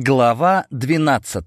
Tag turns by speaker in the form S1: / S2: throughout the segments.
S1: Глава 12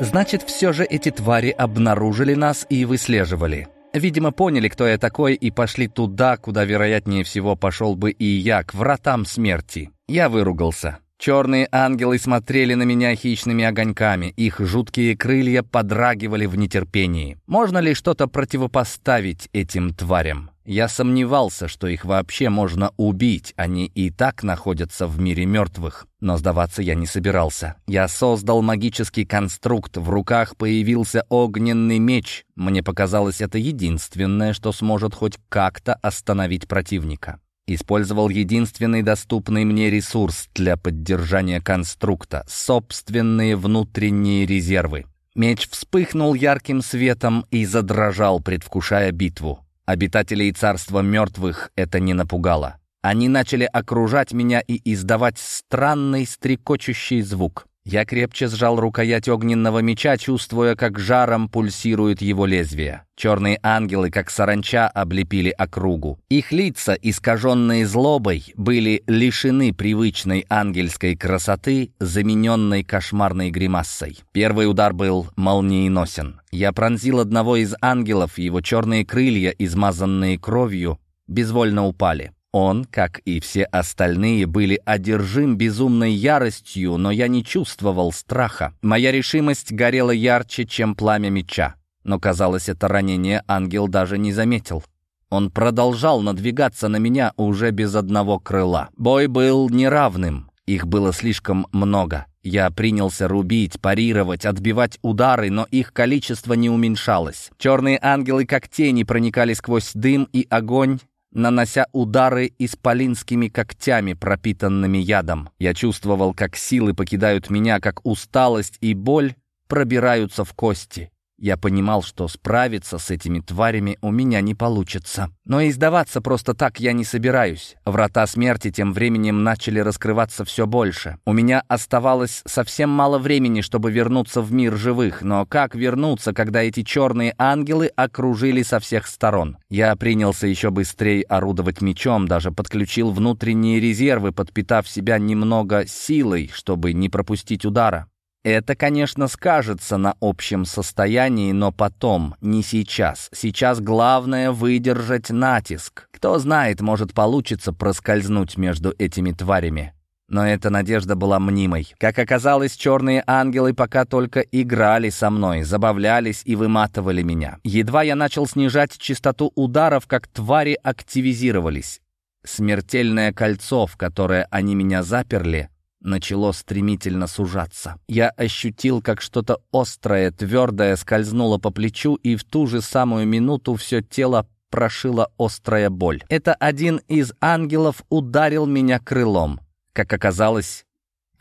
S1: Значит, все же эти твари обнаружили нас и выслеживали. Видимо, поняли, кто я такой, и пошли туда, куда, вероятнее всего, пошел бы и я, к вратам смерти. Я выругался. Черные ангелы смотрели на меня хищными огоньками, их жуткие крылья подрагивали в нетерпении. Можно ли что-то противопоставить этим тварям? Я сомневался, что их вообще можно убить, они и так находятся в мире мертвых. Но сдаваться я не собирался. Я создал магический конструкт, в руках появился огненный меч. Мне показалось, это единственное, что сможет хоть как-то остановить противника. Использовал единственный доступный мне ресурс для поддержания конструкта — собственные внутренние резервы. Меч вспыхнул ярким светом и задрожал, предвкушая битву. Обитателей царства мертвых это не напугало. Они начали окружать меня и издавать странный стрекочущий звук. Я крепче сжал рукоять огненного меча, чувствуя, как жаром пульсирует его лезвие. Черные ангелы, как саранча, облепили округу. Их лица, искаженные злобой, были лишены привычной ангельской красоты, замененной кошмарной гримассой. Первый удар был молниеносен. Я пронзил одного из ангелов, его черные крылья, измазанные кровью, безвольно упали. Он, как и все остальные, были одержим безумной яростью, но я не чувствовал страха. Моя решимость горела ярче, чем пламя меча. Но, казалось, это ранение ангел даже не заметил. Он продолжал надвигаться на меня уже без одного крыла. Бой был неравным, их было слишком много. Я принялся рубить, парировать, отбивать удары, но их количество не уменьшалось. Черные ангелы как тени проникали сквозь дым и огонь, нанося удары исполинскими когтями, пропитанными ядом. Я чувствовал, как силы покидают меня, как усталость и боль пробираются в кости. Я понимал, что справиться с этими тварями у меня не получится. Но и сдаваться просто так я не собираюсь. Врата смерти тем временем начали раскрываться все больше. У меня оставалось совсем мало времени, чтобы вернуться в мир живых. Но как вернуться, когда эти черные ангелы окружили со всех сторон? Я принялся еще быстрее орудовать мечом, даже подключил внутренние резервы, подпитав себя немного силой, чтобы не пропустить удара. Это, конечно, скажется на общем состоянии, но потом, не сейчас. Сейчас главное выдержать натиск. Кто знает, может получится проскользнуть между этими тварями. Но эта надежда была мнимой. Как оказалось, черные ангелы пока только играли со мной, забавлялись и выматывали меня. Едва я начал снижать частоту ударов, как твари активизировались. Смертельное кольцо, в которое они меня заперли, начало стремительно сужаться. Я ощутил, как что-то острое, твердое скользнуло по плечу, и в ту же самую минуту все тело прошила острая боль. Это один из ангелов ударил меня крылом. Как оказалось,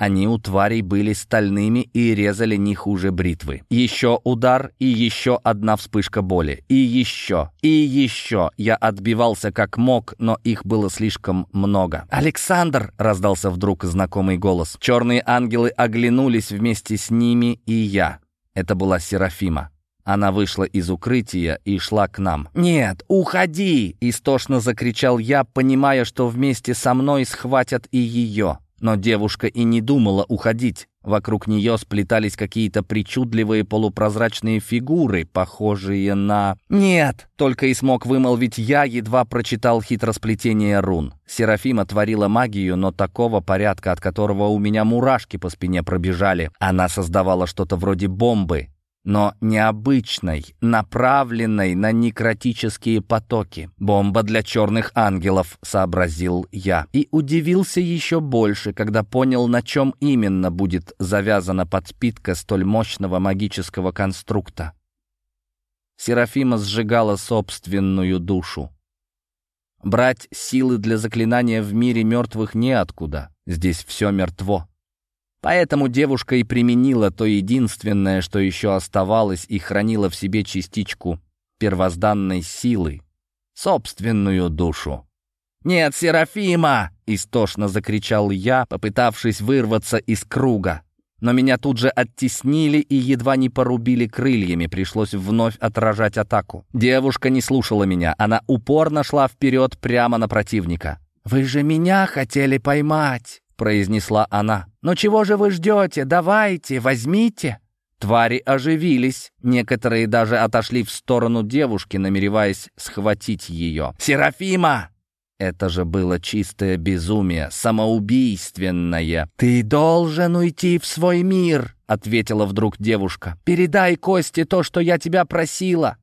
S1: они у тварей были стальными и резали не хуже бритвы. Еще удар и еще одна вспышка боли. И еще, и еще. Я отбивался как мог, но их было слишком много. «Александр!» — раздался вдруг знакомый голос. Черные ангелы оглянулись вместе с ними и я. Это была Серафима. Она вышла из укрытия и шла к нам. «Нет, уходи!» — истошно закричал я, понимая, что вместе со мной схватят и ее. Но девушка и не думала уходить. Вокруг нее сплетались какие-то причудливые полупрозрачные фигуры, похожие на... «Нет!» — только и смог вымолвить я, едва прочитал хитросплетение рун. Серафима творила магию, но такого порядка, от которого у меня мурашки по спине пробежали. Она создавала что-то вроде бомбы, но необычной, направленной на некротические потоки. «Бомба для черных ангелов», — сообразил я. И удивился еще больше, когда понял, на чем именно будет завязана подпитка столь мощного магического конструкта. Серафима сжигала собственную душу. Брать силы для заклинания в мире мертвых неоткуда. Здесь все мертво. Поэтому девушка и применила то единственное, что еще оставалось, и хранила в себе частичку первозданной силы, собственную душу. «Нет, Серафима!» — истошно закричал я, попытавшись вырваться из круга. Но меня тут же оттеснили и едва не порубили крыльями, пришлось вновь отражать атаку. Девушка не слушала меня, она упорно шла вперед прямо на противника. «Вы же меня хотели поймать!» — произнесла она. «Ну чего же вы ждете? Давайте, возьмите!» Твари оживились. Некоторые даже отошли в сторону девушки, намереваясь схватить ее. «Серафима!» Это же было чистое безумие, самоубийственное. «Ты должен уйти в свой мир!» — ответила вдруг девушка. «Передай Косте то, что я тебя просила.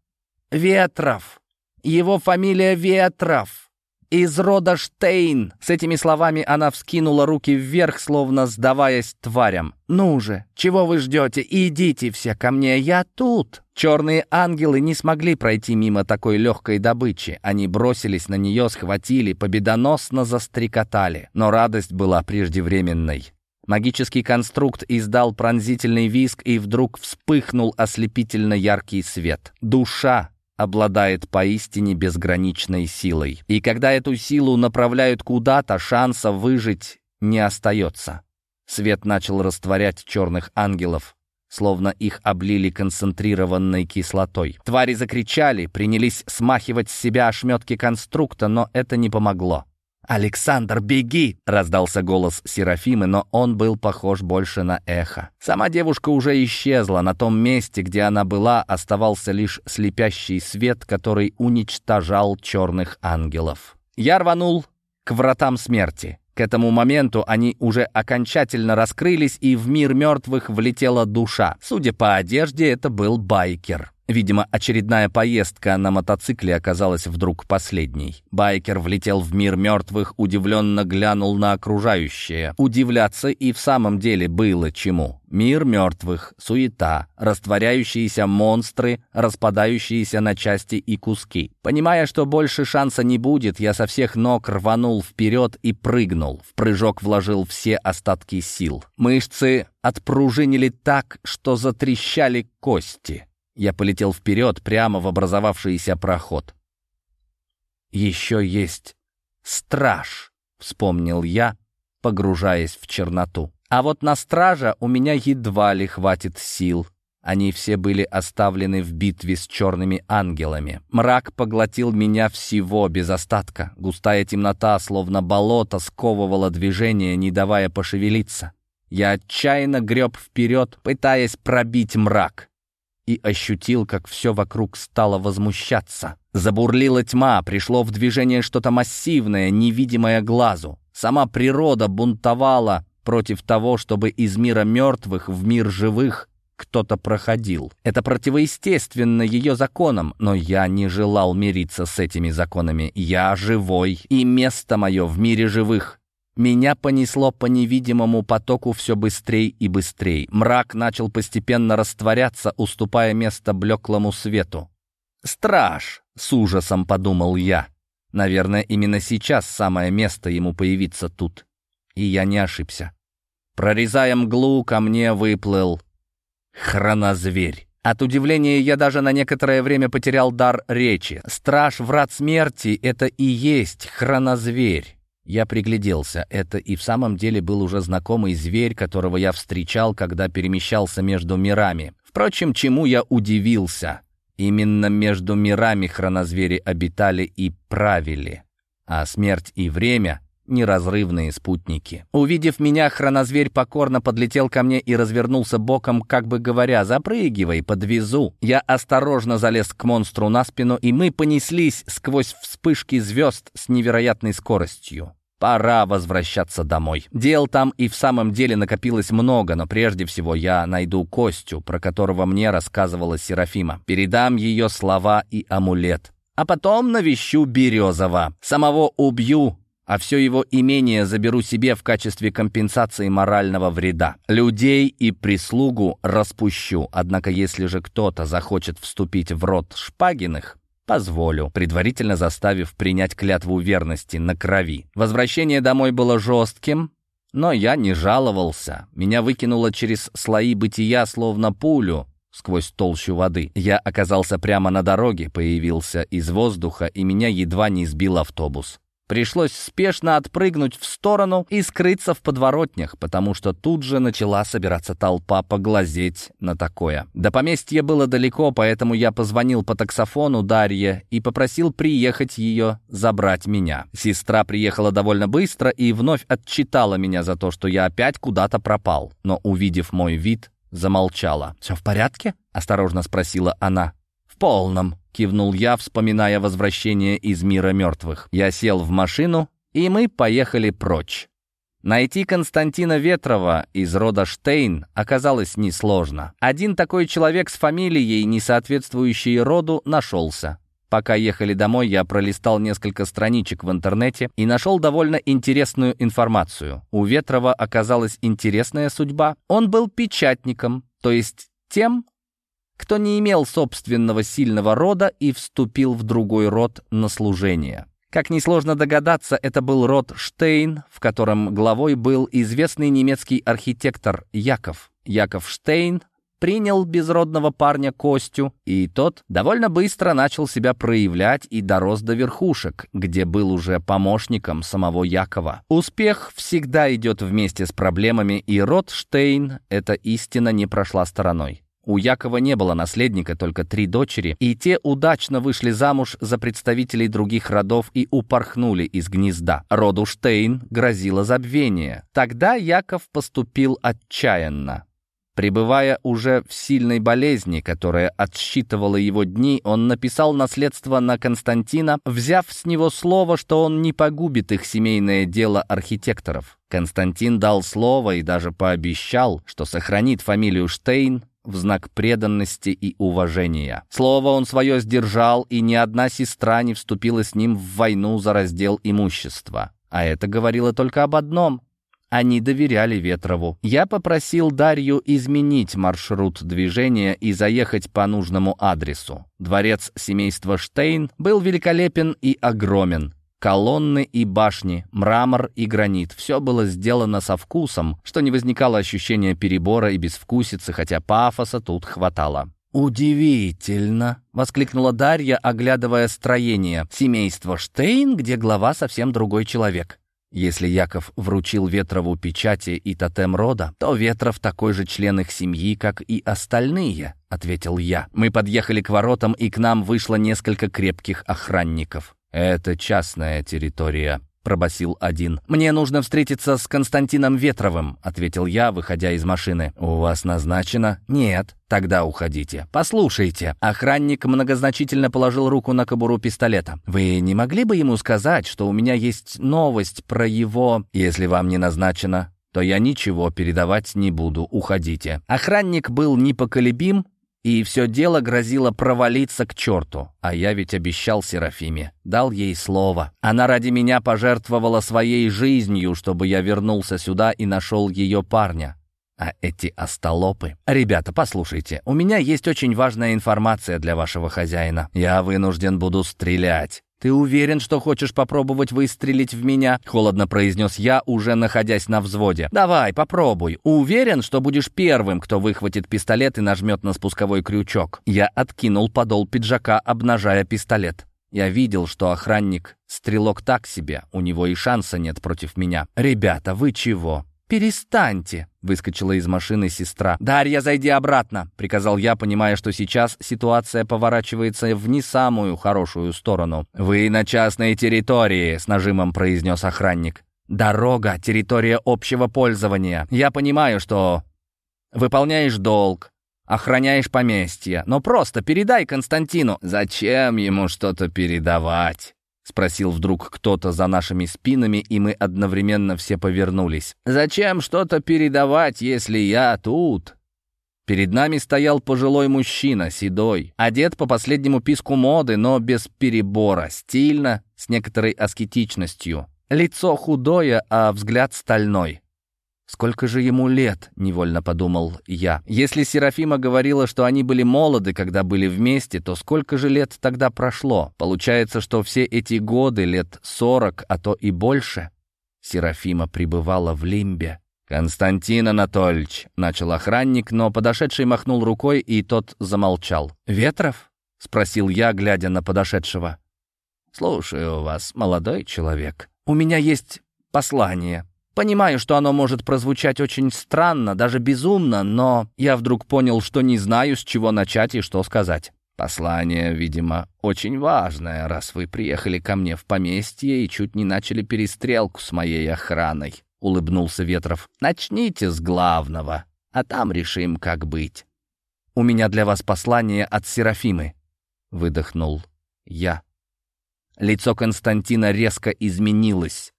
S1: Ветров. Его фамилия Ветров из рода Штейн!» С этими словами она вскинула руки вверх, словно сдаваясь тварям. «Ну же, чего вы ждете? Идите все ко мне, я тут!» Черные ангелы не смогли пройти мимо такой легкой добычи. Они бросились на нее, схватили, победоносно застрекотали. Но радость была преждевременной. Магический конструкт издал пронзительный визг, и вдруг вспыхнул ослепительно яркий свет. Душа обладает поистине безграничной силой. И когда эту силу направляют куда-то, шанса выжить не остается. Свет начал растворять черных ангелов, словно их облили концентрированной кислотой. Твари закричали, принялись смахивать с себя ошметки конструкта, но это не помогло. «Александр, беги!» — раздался голос Серафимы, но он был похож больше на эхо. Сама девушка уже исчезла. На том месте, где она была, оставался лишь слепящий свет, который уничтожал черных ангелов. Я рванул к вратам смерти. К этому моменту они уже окончательно раскрылись, и в мир мертвых влетела душа. Судя по одежде, это был байкер. Видимо, очередная поездка на мотоцикле оказалась вдруг последней. Байкер влетел в мир мертвых, удивленно глянул на окружающее. Удивляться и в самом деле было чему. Мир мертвых, суета, растворяющиеся монстры, распадающиеся на части и куски. Понимая, что больше шанса не будет, я со всех ног рванул вперед и прыгнул. В прыжок вложил все остатки сил. Мышцы отпружинили так, что затрещали кости. Я полетел вперед, прямо в образовавшийся проход. «Еще есть страж», — вспомнил я, погружаясь в черноту. А вот на стража у меня едва ли хватит сил. Они все были оставлены в битве с черными ангелами. Мрак поглотил меня всего без остатка. Густая темнота, словно болото, сковывала движение, не давая пошевелиться. Я отчаянно греб вперед, пытаясь пробить мрак и ощутил, как все вокруг стало возмущаться. Забурлила тьма, пришло в движение что-то массивное, невидимое глазу. Сама природа бунтовала против того, чтобы из мира мертвых в мир живых кто-то проходил. Это противоестественно ее законам, но я не желал мириться с этими законами. Я живой, и место мое в мире живых. Меня понесло по невидимому потоку все быстрее и быстрее. Мрак начал постепенно растворяться, уступая место блеклому свету. «Страж!» — с ужасом подумал я. Наверное, именно сейчас самое место ему появиться тут. И я не ошибся. Прорезая мглу, ко мне выплыл хронозверь. От удивления я даже на некоторое время потерял дар речи. Страж врат смерти — это и есть хронозверь. Я пригляделся. Это и в самом деле был уже знакомый зверь, которого я встречал, когда перемещался между мирами. Впрочем, чему я удивился? Именно между мирами хронозвери обитали и правили. А смерть и время — неразрывные спутники. Увидев меня, хронозверь покорно подлетел ко мне и развернулся боком, как бы говоря, «Запрыгивай, подвезу». Я осторожно залез к монстру на спину, и мы понеслись сквозь вспышки звезд с невероятной скоростью. Пора возвращаться домой. Дел там и в самом деле накопилось много, но прежде всего я найду Костю, про которого мне рассказывала Серафима. Передам ее слова и амулет. А потом навещу Березова. Самого убью, а все его имение заберу себе в качестве компенсации морального вреда. Людей и прислугу распущу, однако если же кто-то захочет вступить в род Шпагиных, Позволю, предварительно заставив принять клятву верности на крови. Возвращение домой было жестким, но я не жаловался. Меня выкинуло через слои бытия, словно пулю, сквозь толщу воды. Я оказался прямо на дороге, появился из воздуха, и меня едва не сбил автобус. Пришлось спешно отпрыгнуть в сторону и скрыться в подворотнях, потому что тут же начала собираться толпа поглазеть на такое. До поместья было далеко, поэтому я позвонил по таксофону Дарье и попросил приехать ее забрать меня. Сестра приехала довольно быстро и вновь отчитала меня за то, что я опять куда-то пропал. Но, увидев мой вид, замолчала. «Все в порядке?» — осторожно спросила она. «В полном», — кивнул я, вспоминая возвращение из мира мертвых. Я сел в машину, и мы поехали прочь. Найти Константина Ветрова из рода Штейн оказалось несложно. Один такой человек с фамилией, не соответствующей роду, нашелся. Пока ехали домой, я пролистал несколько страничек в интернете и нашел довольно интересную информацию. У Ветрова оказалась интересная судьба. Он был печатником, то есть тем, кто не имел собственного сильного рода и вступил в другой род на служение. Как несложно догадаться, это был род Штейн, в котором главой был известный немецкий архитектор Яков. Яков Штейн принял безродного парня Костю, и тот довольно быстро начал себя проявлять и дорос до верхушек, где был уже помощником самого Якова. Успех всегда идет вместе с проблемами, и род Штейн эта истина не прошла стороной. У Якова не было наследника, только три дочери, и те удачно вышли замуж за представителей других родов и упорхнули из гнезда. Роду Штейн грозило забвение. Тогда Яков поступил отчаянно. Пребывая уже в сильной болезни, которая отсчитывала его дни, он написал наследство на Константина, взяв с него слово, что он не погубит их семейное дело архитекторов. Константин дал слово и даже пообещал, что сохранит фамилию Штейн в знак преданности и уважения. Слово он свое сдержал, и ни одна сестра не вступила с ним в войну за раздел имущества. А это говорило только об одном. Они доверяли Ветрову. Я попросил Дарью изменить маршрут движения и заехать по нужному адресу. Дворец семейства Штейн был великолепен и огромен. Колонны и башни, мрамор и гранит. Все было сделано со вкусом, что не возникало ощущения перебора и безвкусицы, хотя пафоса тут хватало. «Удивительно!» — воскликнула Дарья, оглядывая строение. «Семейство Штейн, где глава совсем другой человек. Если Яков вручил Ветрову печати и тотем рода, то Ветров такой же член их семьи, как и остальные», — ответил я. Мы подъехали к воротам, и к нам вышло несколько крепких охранников. «Это частная территория», — пробасил один. «Мне нужно встретиться с Константином Ветровым», — ответил я, выходя из машины. «У вас назначено?» «Нет». «Тогда уходите». «Послушайте». Охранник многозначительно положил руку на кобуру пистолета. «Вы не могли бы ему сказать, что у меня есть новость про его...» «Если вам не назначено, то я ничего передавать не буду. Уходите». Охранник был непоколебим, и все дело грозило провалиться к черту. А я ведь обещал Серафиме. Дал ей слово. Она ради меня пожертвовала своей жизнью, чтобы я вернулся сюда и нашел ее парня. А эти остолопы... Ребята, послушайте, у меня есть очень важная информация для вашего хозяина. Я вынужден буду стрелять. «Ты уверен, что хочешь попробовать выстрелить в меня?» — холодно произнес я, уже находясь на взводе. «Давай, попробуй. Уверен, что будешь первым, кто выхватит пистолет и нажмет на спусковой крючок». Я откинул подол пиджака, обнажая пистолет. Я видел, что охранник — стрелок так себе, у него и шанса нет против меня. «Ребята, вы чего? «Перестаньте!» — выскочила из машины сестра. «Дарья, зайди обратно!» — приказал я, понимая, что сейчас ситуация поворачивается в не самую хорошую сторону. «Вы на частной территории!» — с нажимом произнес охранник. «Дорога — территория общего пользования. Я понимаю, что выполняешь долг, охраняешь поместье, но просто передай Константину». «Зачем ему что-то передавать?» — спросил вдруг кто-то за нашими спинами, и мы одновременно все повернулись. «Зачем что-то передавать, если я тут?» Перед нами стоял пожилой мужчина, седой, одет по последнему писку моды, но без перебора, стильно, с некоторой аскетичностью. Лицо худое, а взгляд стальной. «Сколько же ему лет?» — невольно подумал я. Если Серафима говорила, что они были молоды, когда были вместе, то сколько же лет тогда прошло? Получается, что все эти годы, лет сорок, а то и больше, Серафима пребывала в лимбе. «Константин Анатольевич», — начал охранник, но подошедший махнул рукой, и тот замолчал. «Ветров?» — спросил я, глядя на подошедшего. «Слушаю вас, молодой человек. У меня есть послание. Понимаю, что оно может прозвучать очень странно, даже безумно, но я вдруг понял, что не знаю, с чего начать и что сказать. Послание, видимо, очень важное, раз вы приехали ко мне в поместье и чуть не начали перестрелку с моей охраной», — улыбнулся Ветров. «Начните с главного, а там решим, как быть». «У меня для вас послание от Серафимы», — выдохнул я. Лицо Константина резко изменилось.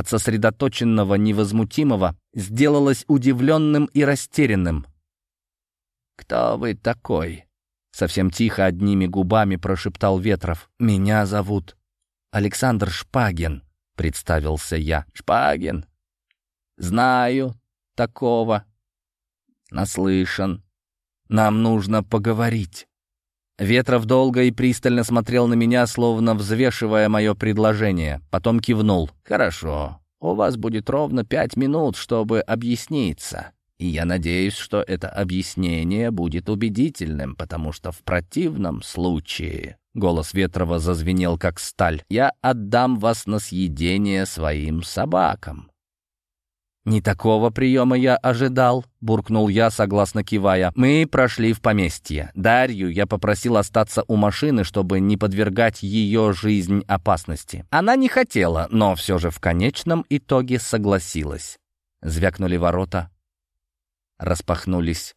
S1: От сосредоточенного невозмутимого сделалось удивленным и растерянным. «Кто вы такой?» Совсем тихо одними губами прошептал Ветров. «Меня зовут Александр Шпагин», — представился я. «Шпагин? Знаю такого. Наслышан. Нам нужно поговорить». Ветров долго и пристально смотрел на меня, словно взвешивая мое предложение. Потом кивнул. «Хорошо. У вас будет ровно пять минут, чтобы объясниться. И я надеюсь, что это объяснение будет убедительным, потому что в противном случае...» Голос Ветрова зазвенел, как сталь. «Я отдам вас на съедение своим собакам. «Не такого приема я ожидал», — буркнул я, согласно кивая. «Мы прошли в поместье. Дарью я попросил остаться у машины, чтобы не подвергать ее жизнь опасности. Она не хотела, но все же в конечном итоге согласилась». Звякнули ворота, распахнулись.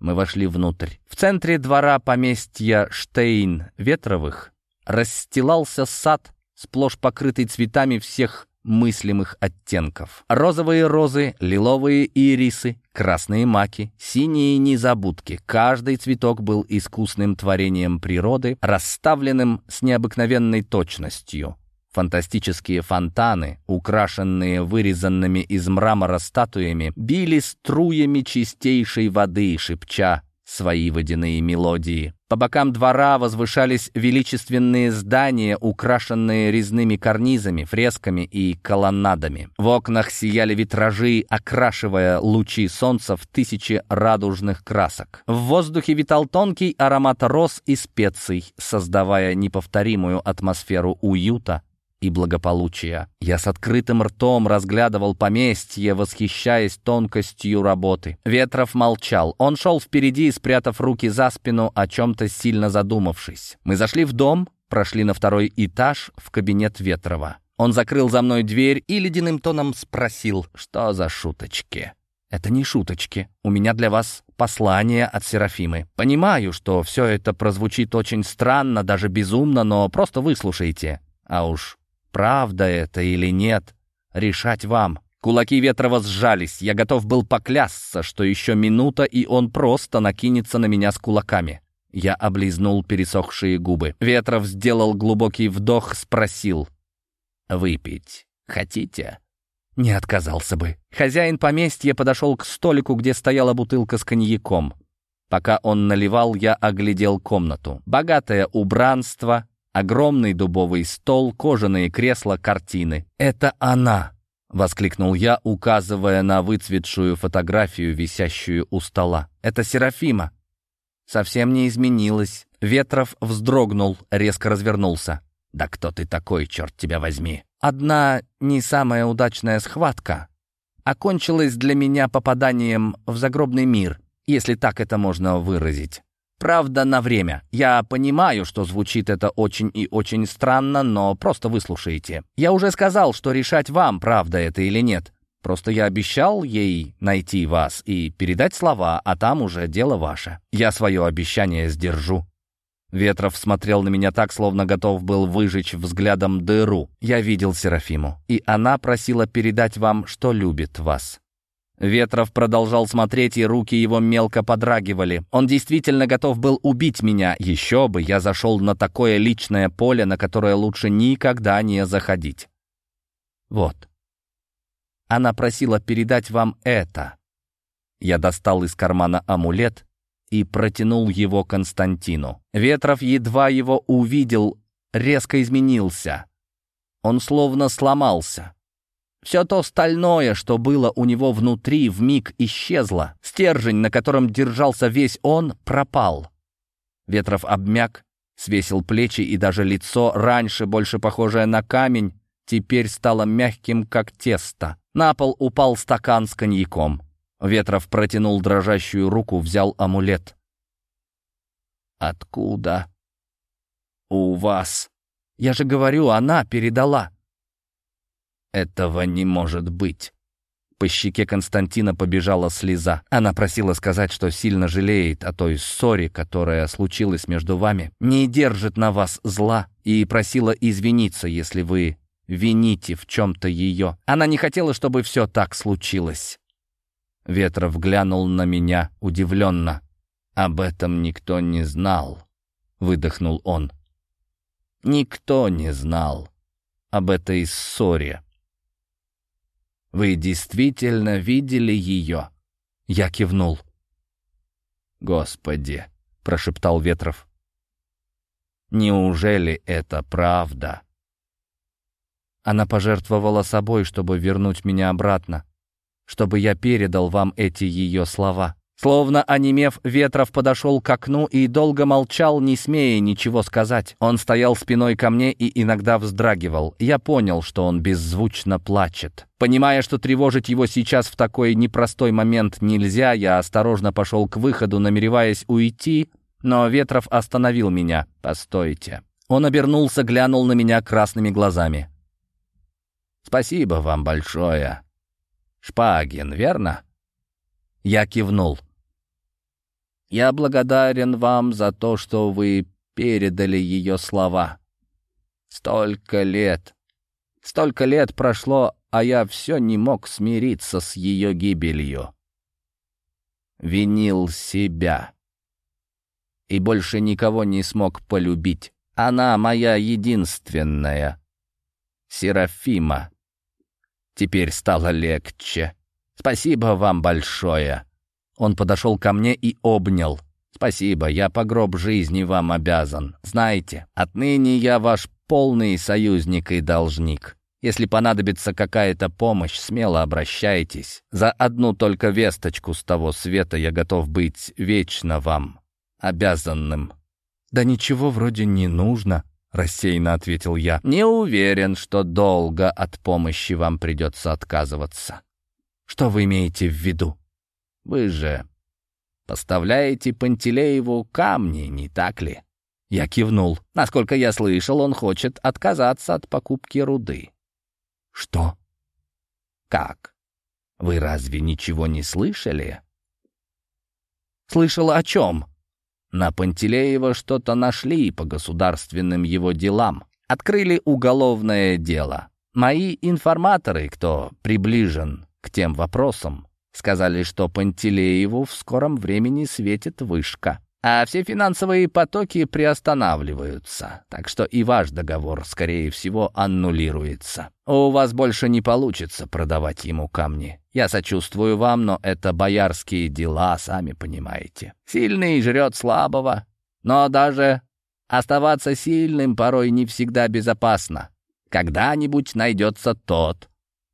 S1: Мы вошли внутрь. В центре двора поместья Штейн-Ветровых расстилался сад, сплошь покрытый цветами всех мыслимых оттенков. Розовые розы, лиловые ирисы, красные маки, синие незабудки. Каждый цветок был искусным творением природы, расставленным с необыкновенной точностью. Фантастические фонтаны, украшенные вырезанными из мрамора статуями, били струями чистейшей воды, шепча свои водяные мелодии. По бокам двора возвышались величественные здания, украшенные резными карнизами, фресками и колоннадами. В окнах сияли витражи, окрашивая лучи солнца в тысячи радужных красок. В воздухе витал тонкий аромат роз и специй, создавая неповторимую атмосферу уюта и благополучия. Я с открытым ртом разглядывал поместье, восхищаясь тонкостью работы. Ветров молчал. Он шел впереди, спрятав руки за спину, о чем-то сильно задумавшись. Мы зашли в дом, прошли на второй этаж в кабинет Ветрова. Он закрыл за мной дверь и ледяным тоном спросил, что за шуточки. «Это не шуточки. У меня для вас послание от Серафимы. Понимаю, что все это прозвучит очень странно, даже безумно, но просто выслушайте. А уж Правда это или нет, решать вам. Кулаки Ветрова сжались. Я готов был поклясться, что еще минута, и он просто накинется на меня с кулаками. Я облизнул пересохшие губы. Ветров сделал глубокий вдох, спросил. «Выпить хотите?» Не отказался бы. Хозяин поместья подошел к столику, где стояла бутылка с коньяком. Пока он наливал, я оглядел комнату. Богатое убранство, Огромный дубовый стол, кожаные кресла, картины. «Это она!» — воскликнул я, указывая на выцветшую фотографию, висящую у стола. «Это Серафима!» Совсем не изменилась. Ветров вздрогнул, резко развернулся. «Да кто ты такой, черт тебя возьми!» Одна не самая удачная схватка окончилась для меня попаданием в загробный мир, если так это можно выразить. Правда, на время. Я понимаю, что звучит это очень и очень странно, но просто выслушайте. Я уже сказал, что решать вам, правда это или нет. Просто я обещал ей найти вас и передать слова, а там уже дело ваше. Я свое обещание сдержу». Ветров смотрел на меня так, словно готов был выжечь взглядом дыру. Я видел Серафиму, и она просила передать вам, что любит вас. Ветров продолжал смотреть, и руки его мелко подрагивали. Он действительно готов был убить меня. Еще бы, я зашел на такое личное поле, на которое лучше никогда не заходить. Вот. Она просила передать вам это. Я достал из кармана амулет и протянул его Константину. Ветров едва его увидел, резко изменился. Он словно сломался. Все то стальное, что было у него внутри, вмиг исчезло. Стержень, на котором держался весь он, пропал. Ветров обмяк, свесил плечи, и даже лицо, раньше больше похожее на камень, теперь стало мягким, как тесто. На пол упал стакан с коньяком. Ветров протянул дрожащую руку, взял амулет. «Откуда?» «У вас». «Я же говорю, она передала». «Этого не может быть». По щеке Константина побежала слеза. Она просила сказать, что сильно жалеет о той ссоре, которая случилась между вами, не держит на вас зла, и просила извиниться, если вы вините в чем-то ее. Она не хотела, чтобы все так случилось. Ветров глянул на меня удивленно. «Об этом никто не знал», — выдохнул он. «Никто не знал об этой ссоре». Вы действительно видели ее?» Я кивнул. «Господи!» — прошептал Ветров. «Неужели это правда?» Она пожертвовала собой, чтобы вернуть меня обратно, чтобы я передал вам эти ее слова. Словно онемев, Ветров подошел к окну и долго молчал, не смея ничего сказать. Он стоял спиной ко мне и иногда вздрагивал. Я понял, что он беззвучно плачет. Понимая, что тревожить его сейчас в такой непростой момент нельзя, я осторожно пошел к выходу, намереваясь уйти, но Ветров остановил меня. «Постойте». Он обернулся, глянул на меня красными глазами. «Спасибо вам большое. Шпагин, верно?» Я кивнул. Я благодарен вам за то, что вы передали ее слова. Столько лет, столько лет прошло, а я все не мог смириться с ее гибелью. Винил себя. И больше никого не смог полюбить. Она моя единственная. Серафима. Теперь стало легче. Спасибо вам большое. Он подошел ко мне и обнял. «Спасибо, я по гроб жизни вам обязан. Знаете, отныне я ваш полный союзник и должник. Если понадобится какая-то помощь, смело обращайтесь. За одну только весточку с того света я готов быть вечно вам обязанным». «Да ничего вроде не нужно», — рассеянно ответил я. «Не уверен, что долго от помощи вам придется отказываться». «Что вы имеете в виду?» Вы же поставляете Пантелееву камни, не так ли?» Я кивнул. Насколько я слышал, он хочет отказаться от покупки руды. «Что?» «Как? Вы разве ничего не слышали?» «Слышал о чем?» На Пантелеева что-то нашли по государственным его делам. Открыли уголовное дело. Мои информаторы, кто приближен к тем вопросам, Сказали, что Пантелееву в скором времени светит вышка. А все финансовые потоки приостанавливаются. Так что и ваш договор, скорее всего, аннулируется. У вас больше не получится продавать ему камни. Я сочувствую вам, но это боярские дела, сами понимаете. Сильный жрет слабого. Но даже оставаться сильным порой не всегда безопасно. Когда-нибудь найдется тот,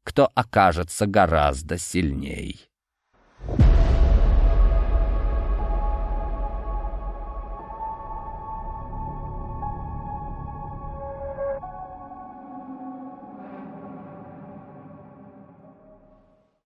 S1: кто окажется гораздо сильней.